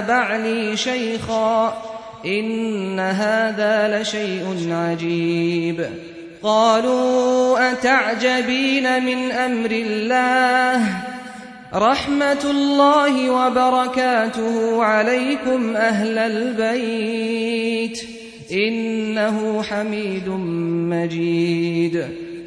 بعلي شيخا إن هذا لشيء عجيب. قالوا أتعجبين من أمر الله؟ رحمة الله وبركاته عليكم أهل البيت إنه حميد مجيد.